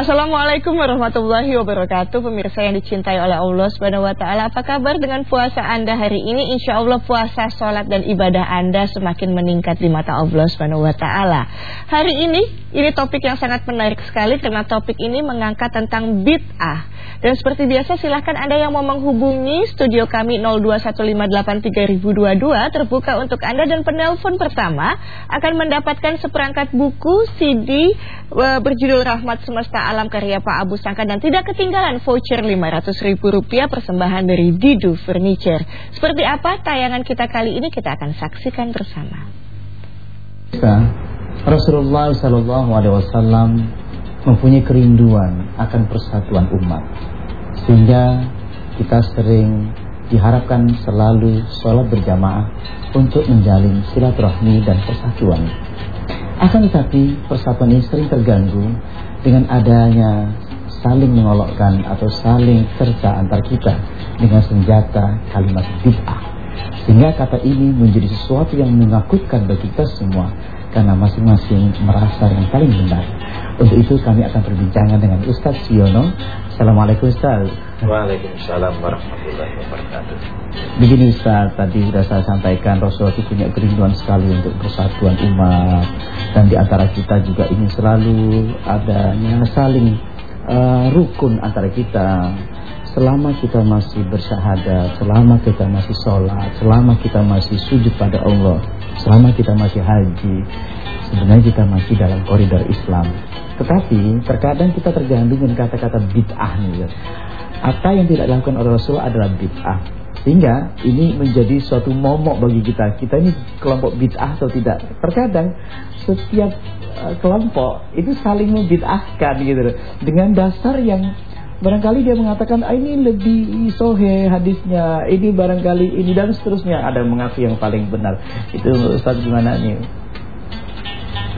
Assalamualaikum warahmatullahi wabarakatuh Pemirsa yang dicintai oleh Allah Subhanahu wa taala. Apa kabar dengan puasa Anda hari ini? Insya Allah puasa, sholat dan ibadah Anda semakin meningkat di mata Allah Subhanahu wa taala. Hari ini ini topik yang sangat menarik sekali karena topik ini mengangkat tentang bid'ah. Dan seperti biasa silahkan Anda yang mau menghubungi studio kami 02158322 terbuka untuk Anda dan penelpon pertama akan mendapatkan seperangkat buku CD eh, berjudul Rahmat Semesta alam karya Pak Abu Sangka dan tidak ketinggalan voucher Rp500.000 persembahan dari Didu Furniture. Seperti apa tayangan kita kali ini kita akan saksikan bersama. Rasulullah Sallallahu Alaihi Wasallam mempunyai kerinduan akan persatuan umat, sehingga kita sering diharapkan selalu sholat berjamaah untuk menjalin silaturahmi dan persatuan. Akan tetapi persatuan ini sering terganggu dengan adanya saling mengolokkan atau saling serta antar kita dengan senjata kalimat bid'ah. Sehingga kata ini menjadi sesuatu yang menakutkan bagi kita semua karena masing-masing merasa yang paling benar. Untuk itu kami akan perbincangan dengan Ustaz Siono. Assalamualaikum Ustaz. Waalaikumsalam warahmatullahi wabarakatuh. Begini Ustaz, tadi sudah saya sampaikan Rasulullah itu punya kerinduan sekali untuk persatuan umat dan di antara kita juga ingin selalu adanya saling uh, rukun antara kita. Selama kita masih bersyahadat, selama kita masih sholat, selama kita masih sujud pada Allah, selama kita masih haji, sebenarnya kita masih dalam koridor Islam. Tetapi terkadang kita terganggu dengan kata-kata bid'ah nih ya. Apa yang tidak dilakukan oleh Rasul adalah bid'ah. Sehingga ini menjadi suatu momok bagi kita. Kita ini kelompok bid'ah atau tidak. Terkadang setiap uh, kelompok itu saling membid'ahkan gitu. Dengan dasar yang barangkali dia mengatakan ah, ini lebih sohe hadisnya, ini barangkali ini dan seterusnya. Ada mengaku yang paling benar. Itu Ustaz gimana nih?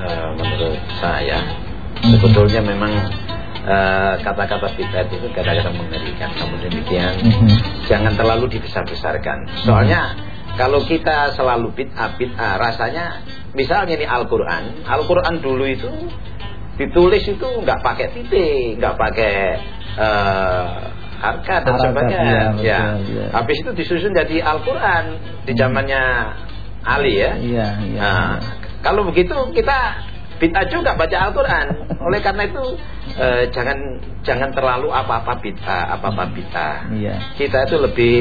Uh, menurut saya sebetulnya memang eh, kata-kata uh, itu kadang-kadang mengerikan namun demikian mm -hmm. jangan terlalu dibesar-besarkan soalnya mm -hmm. kalau kita selalu bid'ah bid'ah rasanya misalnya ini Al-Qur'an Al-Qur'an dulu itu ditulis itu nggak pakai titik nggak pakai uh, harga dan sebagainya ya, ya. ya habis itu disusun jadi Al-Qur'an di zamannya Ali ya, ya, ya nah, ya. kalau begitu kita bid'ah juga baca Al-Quran. Oleh karena itu eh, jangan jangan terlalu apa-apa bid'ah, apa-apa bid'ah. Iya. Kita itu lebih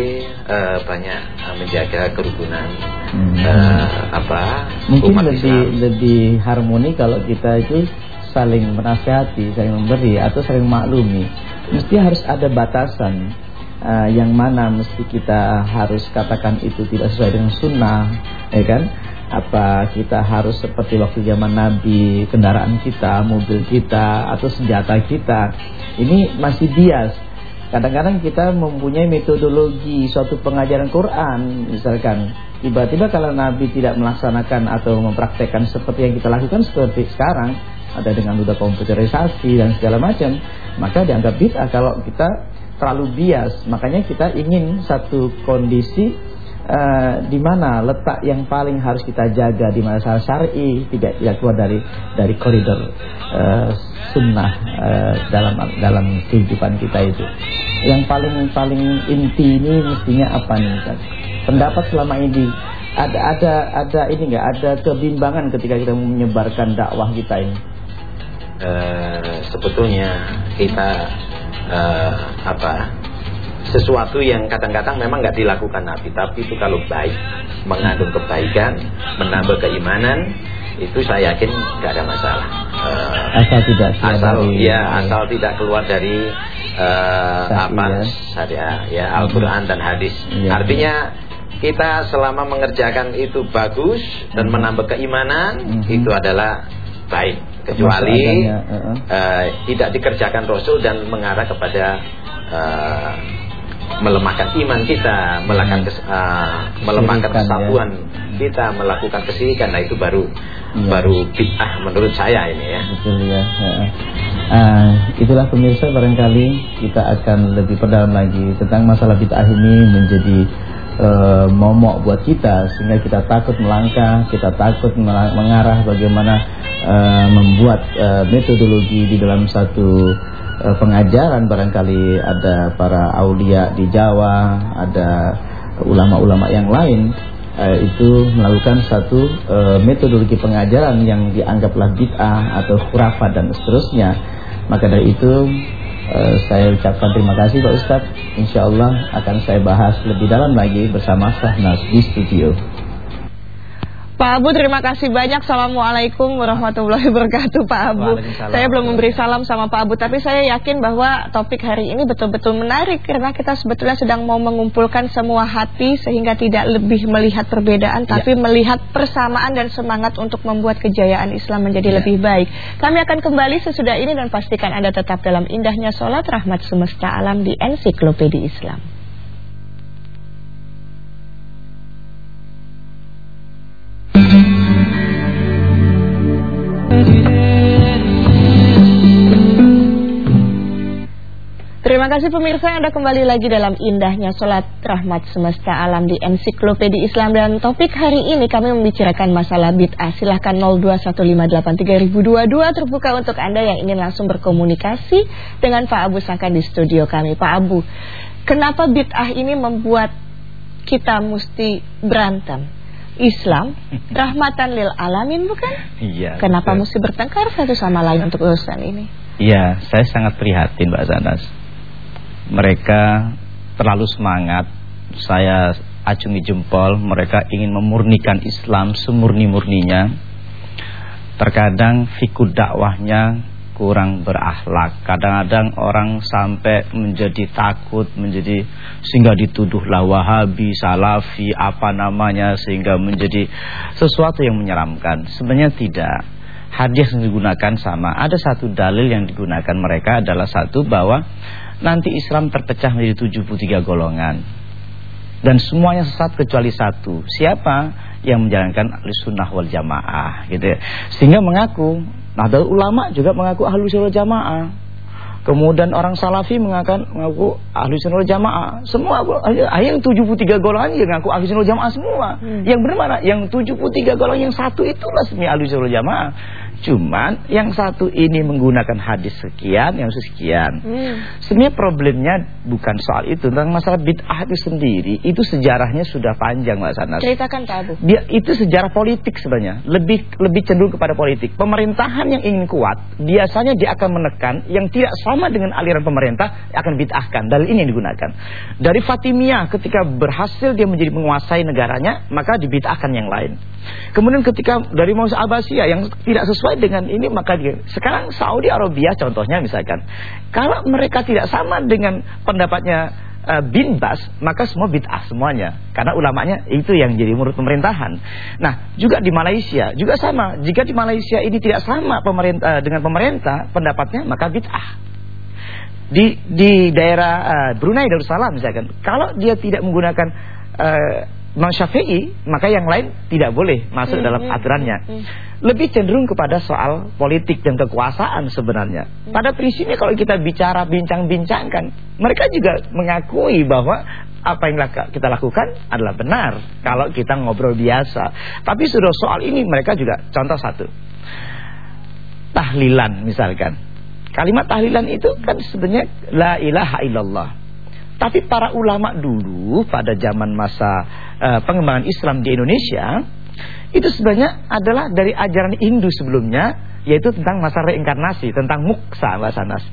eh, banyak eh, menjaga kerukunan hmm. eh, apa Mungkin umat lebih Islam. lebih harmoni kalau kita itu saling menasihati, saling memberi atau saling maklumi. Mesti harus ada batasan. Uh, yang mana mesti kita harus katakan itu tidak sesuai dengan sunnah, ya kan? Apa kita harus seperti waktu zaman Nabi kendaraan kita, mobil kita atau senjata kita. Ini masih bias. Kadang-kadang kita mempunyai metodologi suatu pengajaran Quran misalkan. Tiba-tiba kalau Nabi tidak melaksanakan atau mempraktekkan seperti yang kita lakukan seperti sekarang ada dengan udah komputerisasi dan segala macam maka dianggap bid'ah kalau kita terlalu bias. Makanya kita ingin satu kondisi uh, di mana letak yang paling harus kita jaga di masa syar'i tidak tidak keluar dari dari koridor uh, sunnah uh, dalam dalam kehidupan kita itu. Yang paling paling inti ini mestinya apa nih kan? Pendapat selama ini ada ada ada ini enggak ada kebimbangan ketika kita menyebarkan dakwah kita ini. Uh, sebetulnya kita uh, apa sesuatu yang kadang-kadang memang nggak dilakukan Nabi. Tapi itu kalau baik mengandung kebaikan menambah keimanan itu saya yakin nggak ada masalah. Uh, asal tidak asal dari, ya asal tidak keluar dari uh, apa syariah ya Al-Qur'an dan hadis. Ya, artinya kita selama mengerjakan itu bagus dan hmm. menambah keimanan mm -hmm. itu adalah baik. Kecuali uh tidak dikerjakan Rasul dan mengarah kepada uh, melemahkan iman kita, melakukan kes, uh, melemahkan ya. kesatuan ya. kita, melakukan kesirikan. Nah itu baru ya. baru bid'ah menurut saya ini ya. Betul ya. Uh, itulah pemirsa barangkali kita akan lebih perdalam lagi tentang masalah bid'ah ini menjadi uh, momok buat kita sehingga kita takut melangkah, kita takut mengarah bagaimana uh, membuat uh, metodologi di dalam satu pengajaran barangkali ada para aulia di Jawa, ada ulama-ulama yang lain uh, itu melakukan satu uh, metodologi pengajaran yang dianggaplah bid'ah atau khurafat dan seterusnya. Maka dari itu uh, saya ucapkan terima kasih Pak Ustadz. Insya Allah akan saya bahas lebih dalam lagi bersama Sahnas di studio. Pak Abu terima kasih banyak. Assalamualaikum warahmatullahi wabarakatuh Pak Abu. Saya belum memberi salam sama Pak Abu Tapi saya yakin bahwa topik hari ini betul-betul menarik Karena kita sebetulnya sedang mau mengumpulkan semua hati Sehingga tidak lebih melihat perbedaan ya. Tapi melihat persamaan dan semangat untuk membuat kejayaan Islam menjadi ya. lebih baik. Kami akan kembali sesudah ini Dan pastikan Anda tetap dalam indahnya sholat rahmat semesta alam di Ensiklopedia Islam Terima kasih pemirsa Anda kembali lagi dalam indahnya sholat rahmat semesta alam di ensiklopedia Islam dan topik hari ini kami membicarakan masalah bid'ah silahkan 021583022 terbuka untuk Anda yang ingin langsung berkomunikasi dengan Pak Abu Sangkan di studio kami Pak Abu kenapa bid'ah ini membuat kita mesti berantem Islam rahmatan lil alamin bukan? Iya. Kenapa betul. mesti bertengkar satu sama lain untuk urusan ini? Iya, saya sangat prihatin Mbak Zanas mereka terlalu semangat. Saya acungi jempol mereka ingin memurnikan Islam semurni-murninya. Terkadang fikul dakwahnya kurang berakhlak. Kadang-kadang orang sampai menjadi takut menjadi sehingga dituduhlah wahabi salafi apa namanya sehingga menjadi sesuatu yang menyeramkan. Sebenarnya tidak hadis yang digunakan sama ada satu dalil yang digunakan mereka adalah satu bahwa nanti Islam terpecah menjadi 73 golongan. Dan semuanya sesat kecuali satu. Siapa yang menjalankan ahli sunnah wal jamaah gitu ya. Sehingga mengaku, nah ulama juga mengaku ahli sunnah wal jamaah. Kemudian orang salafi mengaku, mengaku ahli sunnah wal jamaah. Semua yang 73 golongan yang mengaku ahli sunnah wal jamaah semua. Hmm. Yang benar mana? Yang 73 golongan yang satu itulah semi ahli sunnah wal jamaah. Cuman yang satu ini menggunakan hadis sekian, yang sekian. Hmm. Sebenarnya problemnya bukan soal itu, tentang masalah bid'ah itu sendiri. Itu sejarahnya sudah panjang, Mbak Sanas. Ceritakan Pak Abu. Dia itu sejarah politik sebenarnya, lebih lebih cenderung kepada politik. Pemerintahan yang ingin kuat, biasanya dia akan menekan yang tidak sama dengan aliran pemerintah akan bid'ahkan. Dalil ini yang digunakan. Dari Fatimiyah ketika berhasil dia menjadi menguasai negaranya, maka dibid'ahkan yang lain. Kemudian ketika dari Musa Abbasiyah yang tidak sesuai dengan ini maka dia, sekarang Saudi Arabia contohnya misalkan kalau mereka tidak sama dengan pendapatnya uh, bin Bas maka semua bid'ah semuanya karena ulamanya itu yang jadi murid pemerintahan. Nah, juga di Malaysia juga sama. Jika di Malaysia ini tidak sama pemerintah uh, dengan pemerintah pendapatnya maka bid'ah. Di di daerah uh, Brunei Darussalam misalkan kalau dia tidak menggunakan Imam Syafi'i, maka yang lain tidak boleh masuk hmm, dalam hmm, aturannya. Hmm, hmm. Lebih cenderung kepada soal politik dan kekuasaan sebenarnya. Hmm. Pada prinsipnya kalau kita bicara bincang-bincangkan, mereka juga mengakui bahwa apa yang kita lakukan adalah benar kalau kita ngobrol biasa. Tapi sudah soal ini mereka juga contoh satu. Tahlilan misalkan. Kalimat tahlilan itu kan sebenarnya la ilaha illallah. Tapi para ulama dulu pada zaman masa uh, pengembangan Islam di Indonesia itu sebenarnya adalah dari ajaran Hindu sebelumnya yaitu tentang masa reinkarnasi, tentang muksa Mbak Sanas.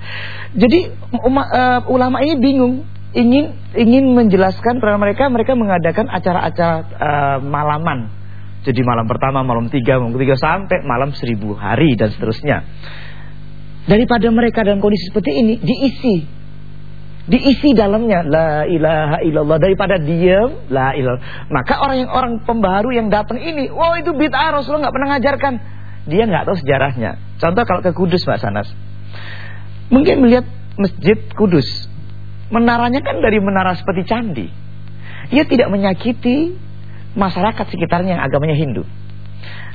Jadi uh, ulama ini bingung ingin ingin menjelaskan pada mereka mereka mengadakan acara-acara uh, malaman. Jadi malam pertama, malam tiga, malam ketiga sampai malam seribu hari dan seterusnya. Daripada mereka dalam kondisi seperti ini diisi diisi dalamnya la ilaha illallah daripada diam la ilallah maka orang yang orang pembaharu yang datang ini wow itu bid'ah Rasulullah nggak pernah ngajarkan. Dia nggak tahu sejarahnya. Contoh kalau ke Kudus Pak Sanas. Mungkin melihat masjid Kudus menaranya kan dari menara seperti candi. Ia tidak menyakiti masyarakat sekitarnya yang agamanya Hindu.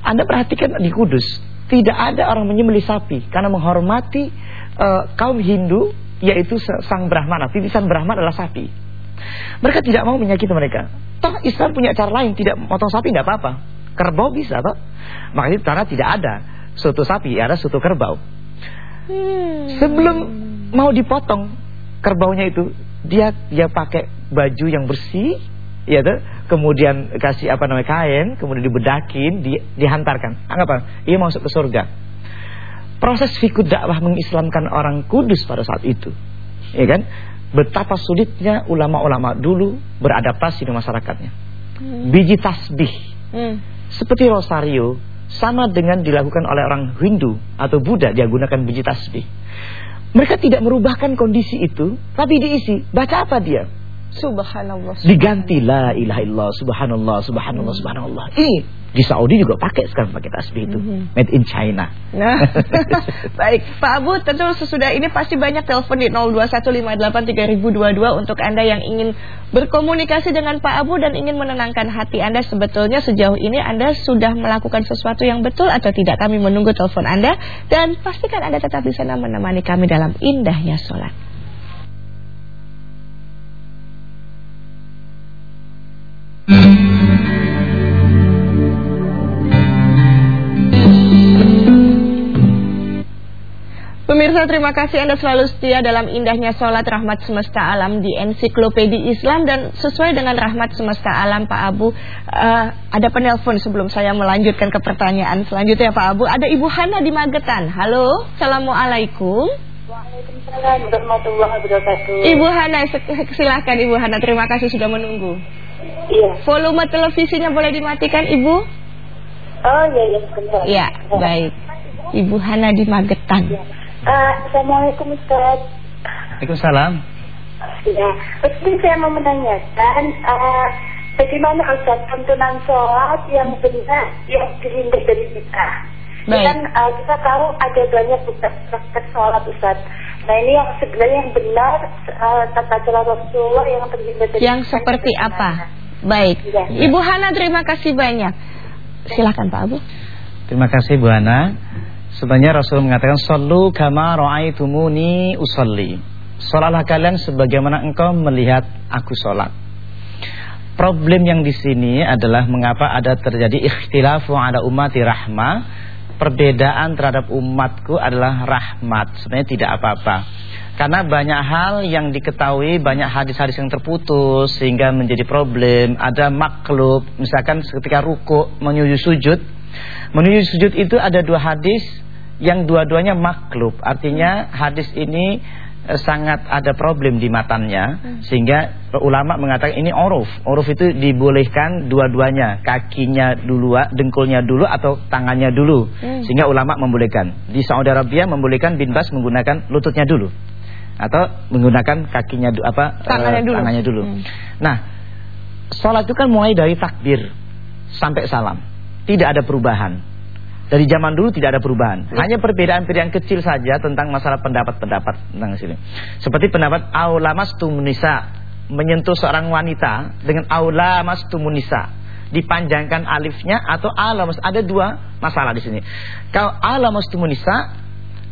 Anda perhatikan di Kudus tidak ada orang menyembelih sapi karena menghormati uh, kaum Hindu yaitu sang Brahmana. Titisan Brahman adalah sapi. Mereka tidak mau menyakiti mereka. Toh Islam punya cara lain, tidak potong sapi tidak apa-apa. Kerbau bisa toh. Makanya karena tidak ada soto sapi, ada soto kerbau. Hmm. Sebelum mau dipotong kerbaunya itu, dia dia pakai baju yang bersih, ya tuh, kemudian kasih apa namanya kain, kemudian dibedakin, di, dihantarkan. Anggap apa? Ia masuk ke surga. Proses fikih dakwah mengislamkan orang kudus pada saat itu. Ya kan? Betapa sulitnya ulama-ulama dulu beradaptasi di masyarakatnya. Hmm. Biji tasbih. Hmm. Seperti rosario sama dengan dilakukan oleh orang Hindu atau Buddha dia gunakan biji tasbih. Mereka tidak merubahkan kondisi itu, tapi diisi. Baca apa dia? Subhanallah. Diganti la ilaha illallah, subhanallah, subhanallah, subhanallah. Ini di Saudi juga pakai sekarang pakai tasbih itu. Mm -hmm. Made in China. Nah. Baik, Pak Abu, tentu sesudah ini pasti banyak telepon di 021583022 untuk Anda yang ingin berkomunikasi dengan Pak Abu dan ingin menenangkan hati Anda sebetulnya sejauh ini Anda sudah melakukan sesuatu yang betul atau tidak. Kami menunggu telepon Anda dan pastikan Anda tetap bisa menemani kami dalam indahnya sholat. Pemirsa terima kasih Anda selalu setia dalam indahnya sholat rahmat semesta alam di ensiklopedi Islam dan sesuai dengan rahmat semesta alam Pak Abu uh, ada penelpon sebelum saya melanjutkan ke pertanyaan selanjutnya Pak Abu ada Ibu Hana di Magetan halo Assalamualaikum Waalaikumsalam warahmatullahi wabarakatuh Ibu Hana silahkan Ibu Hana terima kasih sudah menunggu Iya. Volume televisinya boleh dimatikan, Ibu? Oh, iya, iya. Iya, baik. Ibu Hana di Magetan. Ya. Uh, Assalamualaikum, Ustaz. Waalaikumsalam. Ya, Ustaz saya mau menanyakan, uh, bagaimana Ustaz tuntunan sholat yang benar, yang terhindar dari kita? Baik. Dan uh, kita tahu ada banyak praktek sholat Ustaz. Nah ini yang sebenarnya yang benar uh, tata cara Rasulullah yang terhindar dari Yang seperti apa? Baik. Ya. Ibu Hana terima kasih banyak. Silakan Pak Abu. Terima kasih Bu Hana. Sebenarnya Rasul mengatakan sallu kama raaitumuni usalli. Salatlah kalian sebagaimana engkau melihat aku salat. Problem yang di sini adalah mengapa ada terjadi ikhtilafu ada umati rahmah. Perbedaan terhadap umatku adalah rahmat. Sebenarnya tidak apa-apa. Karena banyak hal yang diketahui, banyak hadis-hadis yang terputus sehingga menjadi problem. Ada maklub, misalkan ketika ruku menuju sujud. Menuju sujud itu ada dua hadis yang dua-duanya maklub. Artinya hadis ini eh, sangat ada problem di matanya hmm. sehingga ulama mengatakan ini oruf. Oruf itu dibolehkan dua-duanya, kakinya dulu, dengkulnya dulu atau tangannya dulu. Hmm. Sehingga ulama membolehkan. Di Saudi Arabia membolehkan bin Bas menggunakan lututnya dulu atau menggunakan kakinya apa tangannya uh, dulu. Tangannya dulu. Hmm. Nah, sholat itu kan mulai dari takbir sampai salam. Tidak ada perubahan. Dari zaman dulu tidak ada perubahan. Ya. Hanya perbedaan-perbedaan kecil saja tentang masalah pendapat-pendapat tentang sini. Seperti pendapat aulamas tumunisa menyentuh seorang wanita dengan aulamas tumunisa dipanjangkan alifnya atau alamas ada dua masalah di sini. Kalau alamas tumunisa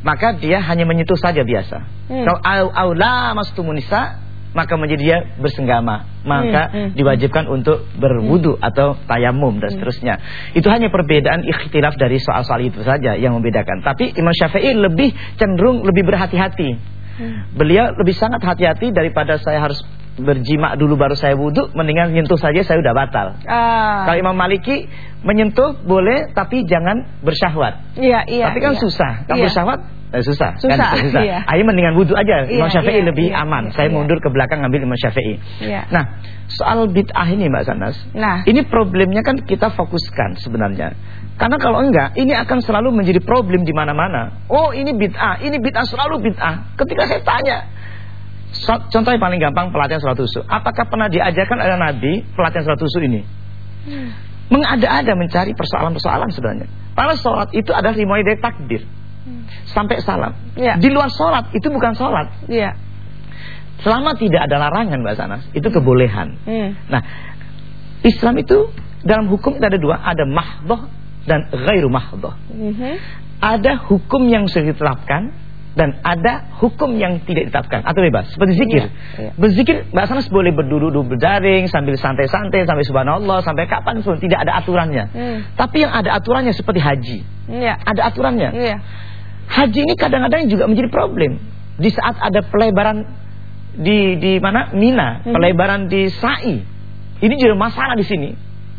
maka dia hanya menyentuh saja biasa. Hmm. Kalau aula mastumunisa maka menjadi dia bersenggama, maka hmm, hmm, diwajibkan untuk berwudu hmm. atau tayamum dan hmm. seterusnya. Itu hanya perbedaan ikhtilaf dari soal-soal itu saja yang membedakan. Tapi Imam Syafi'i lebih cenderung lebih berhati-hati. Hmm. Beliau lebih sangat hati-hati daripada saya harus berjima dulu baru saya wudhu mendingan nyentuh saja saya udah batal. Ah. Kalau Imam Maliki menyentuh boleh tapi jangan bersyahwat. Iya, iya. Tapi kan iya. susah. Kalau iya. bersyahwat eh, susah. Susah. Kan, susah. Iya. Ayo mendingan wudhu aja. Iya, Imam Syafi'i iya, lebih iya, aman. Iya, saya iya. mundur ke belakang ngambil Imam Syafi'i. Iya. Nah, soal bid'ah ini Mbak Sanas. Nah, ini problemnya kan kita fokuskan sebenarnya. Karena kalau enggak, ini akan selalu menjadi problem di mana-mana. Oh, ini bid'ah, ini bid'ah selalu bid'ah. Ketika saya tanya, Contoh yang paling gampang pelatihan sholat usul. Apakah pernah diajarkan oleh Nabi pelatihan sholat usul ini? Hmm. Mengada-ada mencari persoalan-persoalan sebenarnya. Padahal sholat itu adalah dimulai dari takbir hmm. Sampai salam. Ya. Di luar sholat itu bukan sholat. Ya. Selama tidak ada larangan Mbak Sanas, itu hmm. kebolehan. Hmm. Nah, Islam itu dalam hukum ada dua, ada mahdoh dan ghairu mahdoh. Hmm. Ada hukum yang sudah diterapkan dan ada hukum yang tidak ditetapkan atau bebas seperti zikir. Iya, iya. Berzikir Mbak Sanas boleh berduduk berdaring sambil santai-santai sampai subhanallah sampai kapan pun tidak ada aturannya. Hmm. Tapi yang ada aturannya seperti haji. Iya. Ada aturannya. Iya. Haji ini kadang-kadang juga menjadi problem. Di saat ada pelebaran di di mana Mina, hmm. pelebaran di Sa'i. Ini juga masalah di sini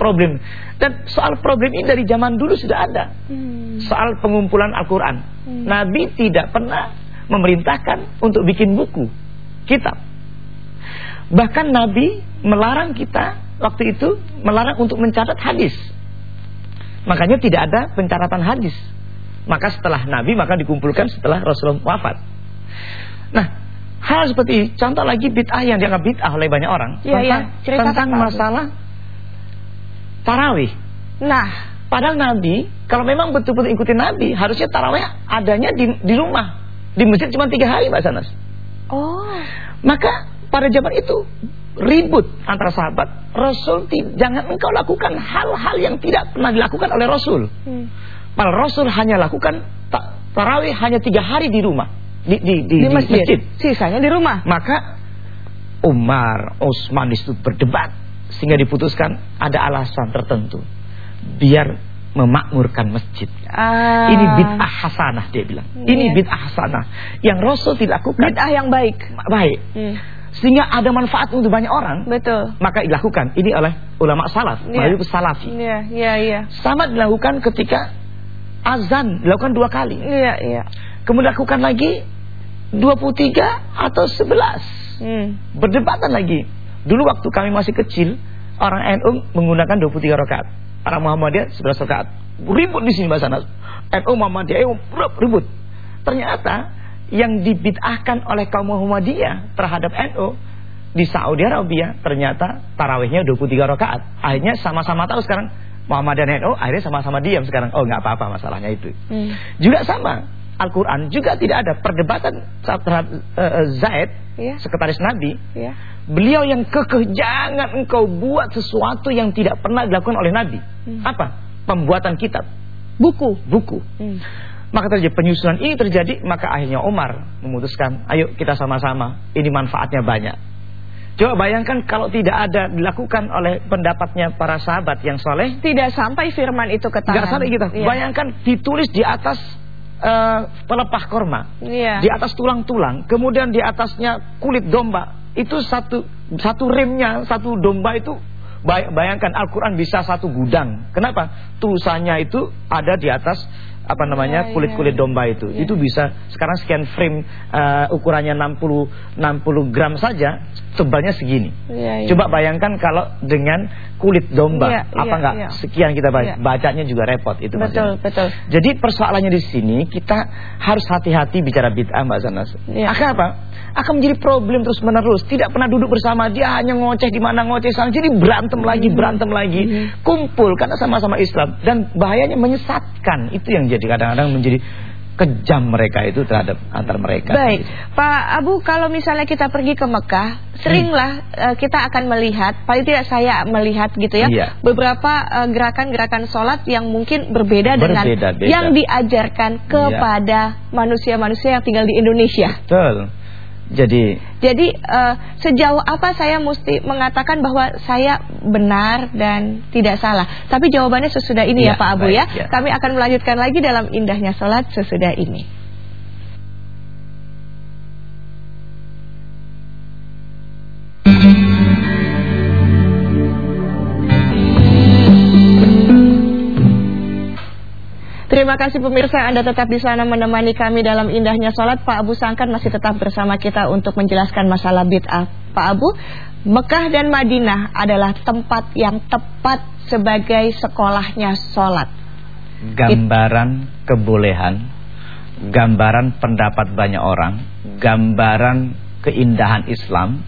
problem. Dan soal problem ini dari zaman dulu sudah ada. Hmm. Soal pengumpulan Al-Quran. Hmm. Nabi tidak pernah memerintahkan untuk bikin buku, kitab. Bahkan Nabi melarang kita waktu itu melarang untuk mencatat hadis. Makanya tidak ada pencatatan hadis. Maka setelah Nabi maka dikumpulkan setelah Rasulullah wafat. Nah, hal seperti contoh lagi bid'ah yang dianggap bid'ah oleh banyak orang ya, tentang, ya. tentang masalah tarawih. Nah, padahal Nabi kalau memang betul-betul ikutin Nabi, harusnya tarawih adanya di, di rumah, di masjid cuma tiga hari, Mbak Sanas. Oh. Maka pada zaman itu ribut antara sahabat. Rasul jangan engkau lakukan hal-hal yang tidak pernah dilakukan oleh Rasul. Hmm. Padahal Rasul hanya lakukan tarawih hanya tiga hari di rumah, di di di, di masjid. masjid. Sisanya di rumah. Maka Umar, Utsman itu berdebat sehingga diputuskan ada alasan tertentu biar memakmurkan masjid. Ah. Ini bid'ah hasanah dia bilang. Yeah. Ini bid'ah hasanah yang Rasul tidak lakukan. Bid'ah yang baik. Baik. Hmm. Sehingga ada manfaat untuk banyak orang. Betul. Maka dilakukan. Ini oleh ulama salaf, yeah. salafi. Iya, yeah, iya, yeah, iya. Yeah. Sama dilakukan ketika azan dilakukan dua kali. Iya, iya. Kemudian lakukan lagi 23 atau 11. Hmm. Berdebatan lagi. Dulu waktu kami masih kecil, orang NU menggunakan 23 rakaat. Orang Muhammadiyah 11 rakaat. Ribut di sini bahasa Nas. NU Muhammadiyah ribut. Ternyata yang dibid'ahkan oleh kaum Muhammadiyah terhadap NU di Saudi Arabia ternyata tarawihnya 23 rakaat. Akhirnya sama-sama tahu sekarang Muhammadiyah dan NU akhirnya sama-sama diam sekarang. Oh, nggak apa-apa masalahnya itu. Hmm. Juga sama Al-Quran juga tidak ada perdebatan terhadap uh, Zaid, yeah. sekretaris Nabi. Yeah. Beliau yang kekeh jangan engkau buat sesuatu yang tidak pernah dilakukan oleh Nabi. Hmm. Apa? Pembuatan kitab. Buku. Buku. Hmm. Maka terjadi penyusunan ini terjadi, maka akhirnya Umar memutuskan, ayo kita sama-sama, ini manfaatnya banyak. Coba bayangkan kalau tidak ada dilakukan oleh pendapatnya para sahabat yang soleh. Tidak sampai firman itu ke tangan. Tidak sampai kita. Iya. Bayangkan ditulis di atas uh, pelepah korma, yeah. di atas tulang-tulang, kemudian di atasnya kulit domba. Itu satu satu remnya satu domba itu bayangkan Al-Quran bisa satu gudang. Kenapa? Tulisannya itu ada di atas apa namanya iya, kulit-kulit domba itu. Ya. Itu bisa sekarang sekian frame uh, ukurannya 60 60 gram saja tebalnya segini. Ya, ya. Coba bayangkan kalau dengan kulit domba, ya, apa ya, enggak ya. sekian kita baca, ya. bacanya juga repot itu Betul, maksudnya. betul. Jadi persoalannya di sini kita harus hati-hati bicara bid'ah Mbak Zanas. Ya. Akan apa? Akan menjadi problem terus-menerus. Tidak pernah duduk bersama dia hanya ngoceh di mana ngoceh sana. Jadi berantem lagi, hmm. berantem lagi. Hmm. Kumpul karena sama-sama Islam dan bahayanya menyesatkan. Itu yang jadi kadang-kadang menjadi kejam mereka itu terhadap antar mereka. Baik, Pak Abu, kalau misalnya kita pergi ke Mekah, seringlah hmm. uh, kita akan melihat, paling tidak saya melihat gitu ya, iya. beberapa eh, gerakan-gerakan uh, sholat yang mungkin berbeda, berbeda dengan beda. yang diajarkan iya. kepada manusia-manusia yang tinggal di Indonesia. Betul. Jadi Jadi uh, sejauh apa saya mesti mengatakan bahwa saya benar dan tidak salah. Tapi jawabannya sesudah ini ya, ya Pak Abu baik, ya. ya. Kami akan melanjutkan lagi dalam indahnya sholat sesudah ini. Terima kasih pemirsa Anda tetap di sana menemani kami dalam indahnya sholat. Pak Abu Sangkan masih tetap bersama kita untuk menjelaskan masalah bid'ah. Pak Abu, Mekah dan Madinah adalah tempat yang tepat sebagai sekolahnya sholat. Gambaran kebolehan, gambaran pendapat banyak orang, gambaran keindahan Islam,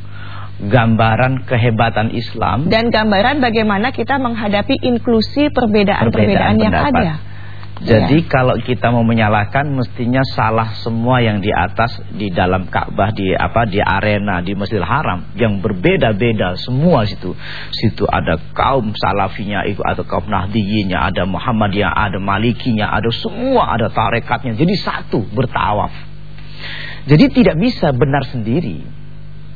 gambaran kehebatan Islam dan gambaran bagaimana kita menghadapi inklusi perbedaan-perbedaan yang ada. Jadi ya. kalau kita mau menyalahkan mestinya salah semua yang di atas di dalam Ka'bah di apa di arena di Masjidil Haram yang berbeda-beda semua situ. Situ ada kaum salafinya itu ada kaum nahdiyinya, ada Muhammadiyah, ada Malikinya, ada semua ada tarekatnya. Jadi satu bertawaf. Jadi tidak bisa benar sendiri.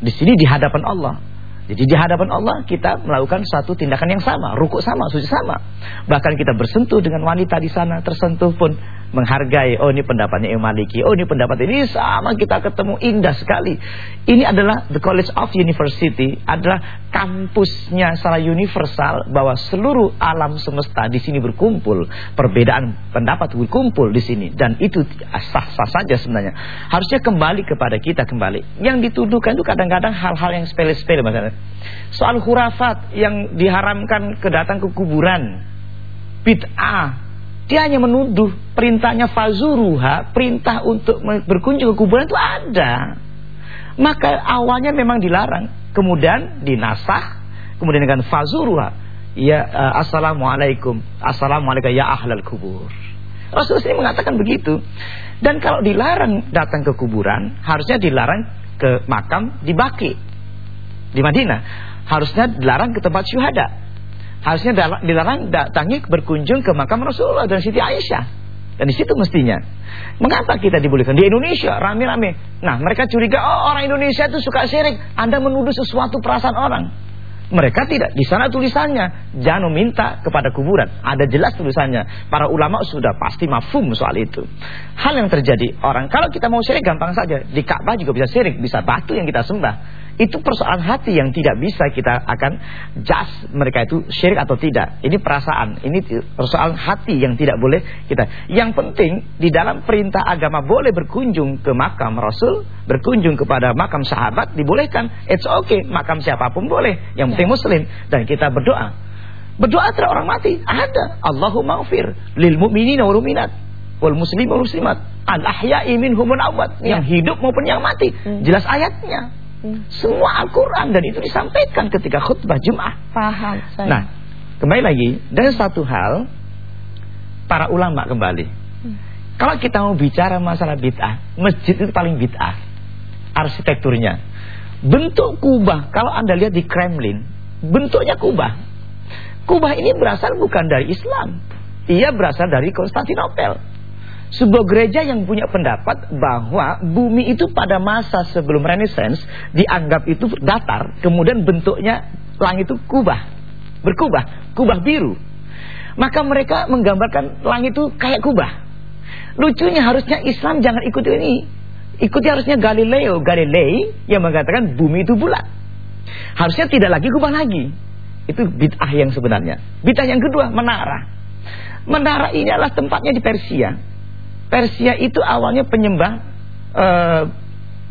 Di sini di hadapan Allah. Jadi di hadapan Allah kita melakukan satu tindakan yang sama, rukuk sama, sujud sama. Bahkan kita bersentuh dengan wanita di sana, tersentuh pun menghargai oh ini pendapatnya Imam Maliki oh ini pendapat ini sama kita ketemu indah sekali. Ini adalah the College of University adalah kampusnya secara universal bahwa seluruh alam semesta di sini berkumpul perbedaan pendapat berkumpul di sini dan itu sah-sah saja sebenarnya. Harusnya kembali kepada kita kembali. Yang dituduhkan itu kadang-kadang hal-hal yang sepele-sepele misalnya soal khurafat yang diharamkan kedatang ke kuburan. Bid'ah dia hanya menuduh perintahnya fazuruha, perintah untuk berkunjung ke kuburan itu ada. Maka awalnya memang dilarang, kemudian dinasah, kemudian dengan fazuruha, ya uh, assalamualaikum, assalamualaikum ya ahlal kubur. Rasulullah ini mengatakan begitu. Dan kalau dilarang datang ke kuburan, harusnya dilarang ke makam di Baki di Madinah. Harusnya dilarang ke tempat syuhada harusnya dilarang datangi berkunjung ke makam Rasulullah dan Siti Aisyah. Dan di situ mestinya. Mengapa kita dibolehkan? Di Indonesia rame-rame. Nah, mereka curiga, oh orang Indonesia itu suka syirik. Anda menuduh sesuatu perasaan orang. Mereka tidak. Di sana tulisannya, jangan meminta kepada kuburan. Ada jelas tulisannya. Para ulama sudah pasti mafum soal itu. Hal yang terjadi, orang kalau kita mau syirik gampang saja. Di Ka'bah juga bisa syirik, bisa batu yang kita sembah. Itu persoalan hati yang tidak bisa kita akan jas mereka itu syirik atau tidak. Ini perasaan, ini persoalan hati yang tidak boleh kita. Yang penting di dalam perintah agama boleh berkunjung ke makam Rasul, berkunjung kepada makam sahabat dibolehkan. It's okay, makam siapa pun boleh. Yang penting ya. muslim dan kita berdoa. Berdoa terhadap orang mati ada. Allahumma ufir lil mu'minina wal mu'minat wal muslimin wal muslimat al ahya'i minhum amwat. Yang ya. hidup maupun yang mati. Hmm. Jelas ayatnya. Semua Al-Quran dan itu disampaikan ketika khutbah Jum'ah. Paham. Saya. Nah, kembali lagi. Dan satu hal, para ulama kembali. Hmm. Kalau kita mau bicara masalah bid'ah, masjid itu paling bid'ah. Arsitekturnya. Bentuk kubah, kalau Anda lihat di Kremlin, bentuknya kubah. Kubah ini berasal bukan dari Islam. Ia berasal dari Konstantinopel sebuah gereja yang punya pendapat bahwa bumi itu pada masa sebelum Renaissance dianggap itu datar, kemudian bentuknya langit itu kubah, berkubah, kubah biru. Maka mereka menggambarkan langit itu kayak kubah. Lucunya harusnya Islam jangan ikuti ini. Ikuti harusnya Galileo Galilei yang mengatakan bumi itu bulat. Harusnya tidak lagi kubah lagi. Itu bid'ah yang sebenarnya. Bid'ah yang kedua, menara. Menara ini adalah tempatnya di Persia. Persia itu awalnya penyembah uh,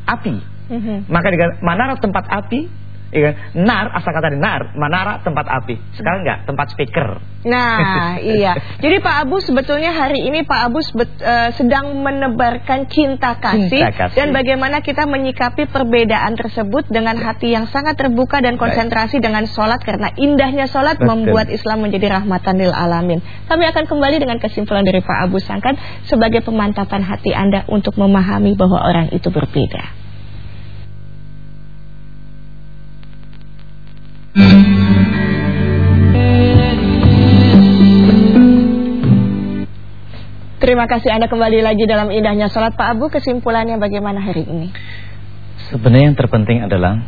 api. Mm -hmm. Maka dengan manara tempat api Iya, nar asal kata nar, manara tempat api. Sekarang enggak, tempat speaker. Nah, iya. Jadi Pak Abu sebetulnya hari ini Pak Abu uh, sedang menebarkan cinta kasih, cinta kasih dan bagaimana kita menyikapi perbedaan tersebut dengan hati yang sangat terbuka dan konsentrasi Baik. dengan sholat karena indahnya sholat Betul. membuat Islam menjadi rahmatan lil alamin. Kami akan kembali dengan kesimpulan dari Pak Abu Sangkan sebagai pemantapan hati Anda untuk memahami bahwa orang itu berbeda. Terima kasih Anda kembali lagi dalam indahnya sholat. Pak Abu Kesimpulannya bagaimana hari ini? Sebenarnya yang terpenting adalah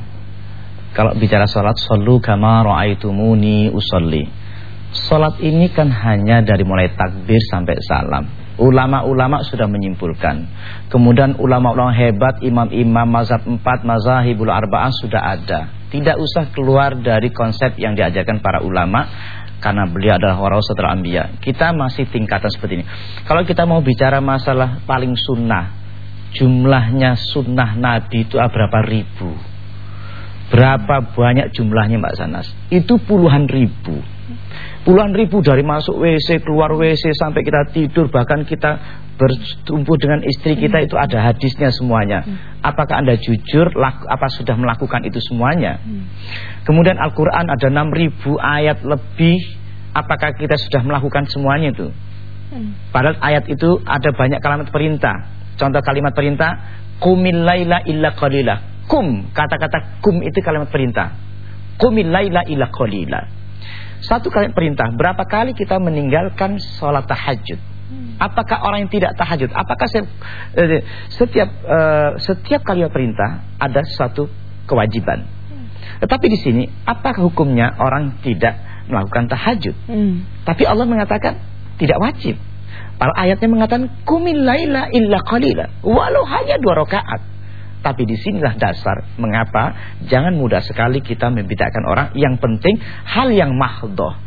Kalau bicara sholat Sallu kama ra'aitumuni usolli. Sholat ini kan hanya dari mulai takbir sampai salam. Ulama-ulama sudah menyimpulkan. Kemudian ulama-ulama hebat Imam-imam mazhab 4 Mazahibul arba'ah sudah ada tidak usah keluar dari konsep yang diajarkan para ulama karena beliau adalah warasatul anbiya. Kita masih tingkatan seperti ini. Kalau kita mau bicara masalah paling sunnah, jumlahnya sunnah Nabi itu berapa ribu? Berapa banyak jumlahnya Mbak Sanas? Itu puluhan ribu. Puluhan ribu dari masuk WC, keluar WC sampai kita tidur bahkan kita bertumpu dengan istri kita itu ada hadisnya semuanya. Apakah Anda jujur apa sudah melakukan itu semuanya? Kemudian Al-Qur'an ada 6000 ayat lebih apakah kita sudah melakukan semuanya itu? Padahal ayat itu ada banyak kalimat perintah. Contoh kalimat perintah qumil laila illa qalila. Kum, kata-kata kum itu kalimat perintah. Qumil laila illa qalila. Satu kalimat perintah, berapa kali kita meninggalkan sholat tahajud? Apakah orang yang tidak tahajud? Apakah eh, setiap uh, setiap kali perintah ada suatu kewajiban? Tetapi di sini apakah hukumnya orang tidak melakukan tahajud? Hmm. Tapi Allah mengatakan tidak wajib. Para ayatnya mengatakan kumil laila illa qalila, walau hanya dua rakaat. Tapi di sinilah dasar mengapa jangan mudah sekali kita membedakan orang. Yang penting hal yang mahdoh,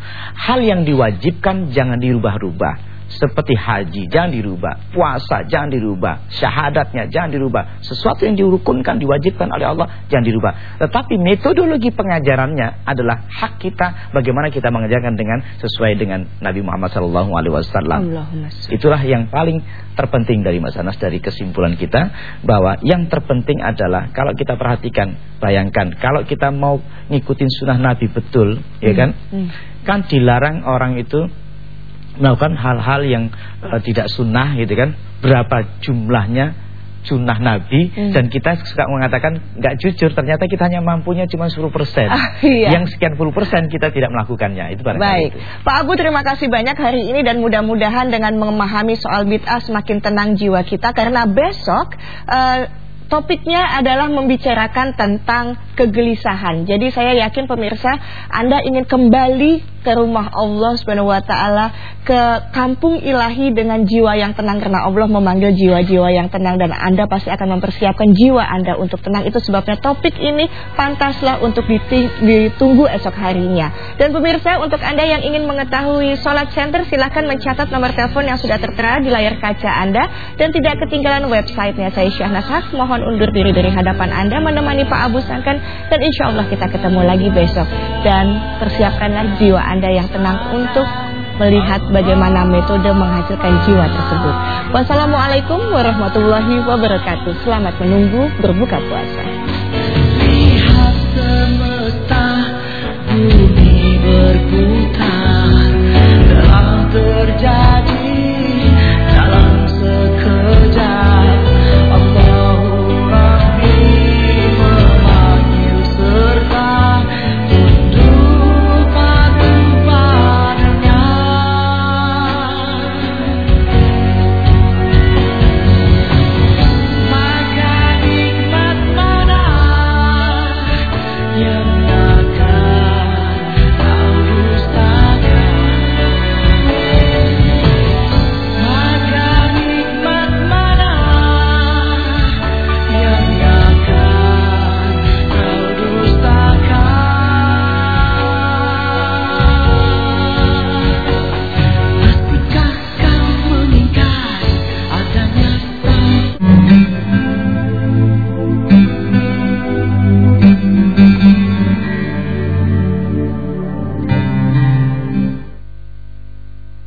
hal yang diwajibkan jangan dirubah-rubah. Seperti haji jangan dirubah, puasa jangan dirubah, syahadatnya jangan dirubah. Sesuatu yang dirukunkan, diwajibkan oleh Allah jangan dirubah. Tetapi metodologi pengajarannya adalah hak kita bagaimana kita mengajarkan dengan sesuai dengan Nabi Muhammad SAW. Itulah yang paling terpenting dari Mas Anas dari kesimpulan kita bahwa yang terpenting adalah kalau kita perhatikan, bayangkan kalau kita mau ngikutin sunnah Nabi betul, ya hmm. ya kan? Hmm. Kan dilarang orang itu melakukan hal-hal yang uh, tidak sunnah gitu kan berapa jumlahnya sunnah Nabi hmm. dan kita suka mengatakan nggak jujur ternyata kita hanya mampunya cuma 10 persen ah, iya. yang sekian puluh persen kita tidak melakukannya itu baik itu. Pak Abu terima kasih banyak hari ini dan mudah-mudahan dengan memahami soal bid'ah semakin tenang jiwa kita karena besok uh, Topiknya adalah membicarakan tentang kegelisahan. Jadi saya yakin pemirsa Anda ingin kembali ke rumah Allah Subhanahu wa taala, ke kampung ilahi dengan jiwa yang tenang karena Allah memanggil jiwa-jiwa yang tenang dan Anda pasti akan mempersiapkan jiwa Anda untuk tenang. Itu sebabnya topik ini pantaslah untuk ditunggu esok harinya. Dan pemirsa untuk Anda yang ingin mengetahui Salat Center silahkan mencatat nomor telepon yang sudah tertera di layar kaca Anda dan tidak ketinggalan websitenya saya Syahnas Haq. Mohon undur diri dari hadapan Anda menemani Pak Abu Sangkan dan insya Allah kita ketemu lagi besok dan persiapkanlah jiwa Anda yang tenang untuk melihat bagaimana metode menghasilkan jiwa tersebut. Wassalamualaikum warahmatullahi wabarakatuh. Selamat menunggu berbuka puasa. Lihat semesta bumi berputar telah terjadi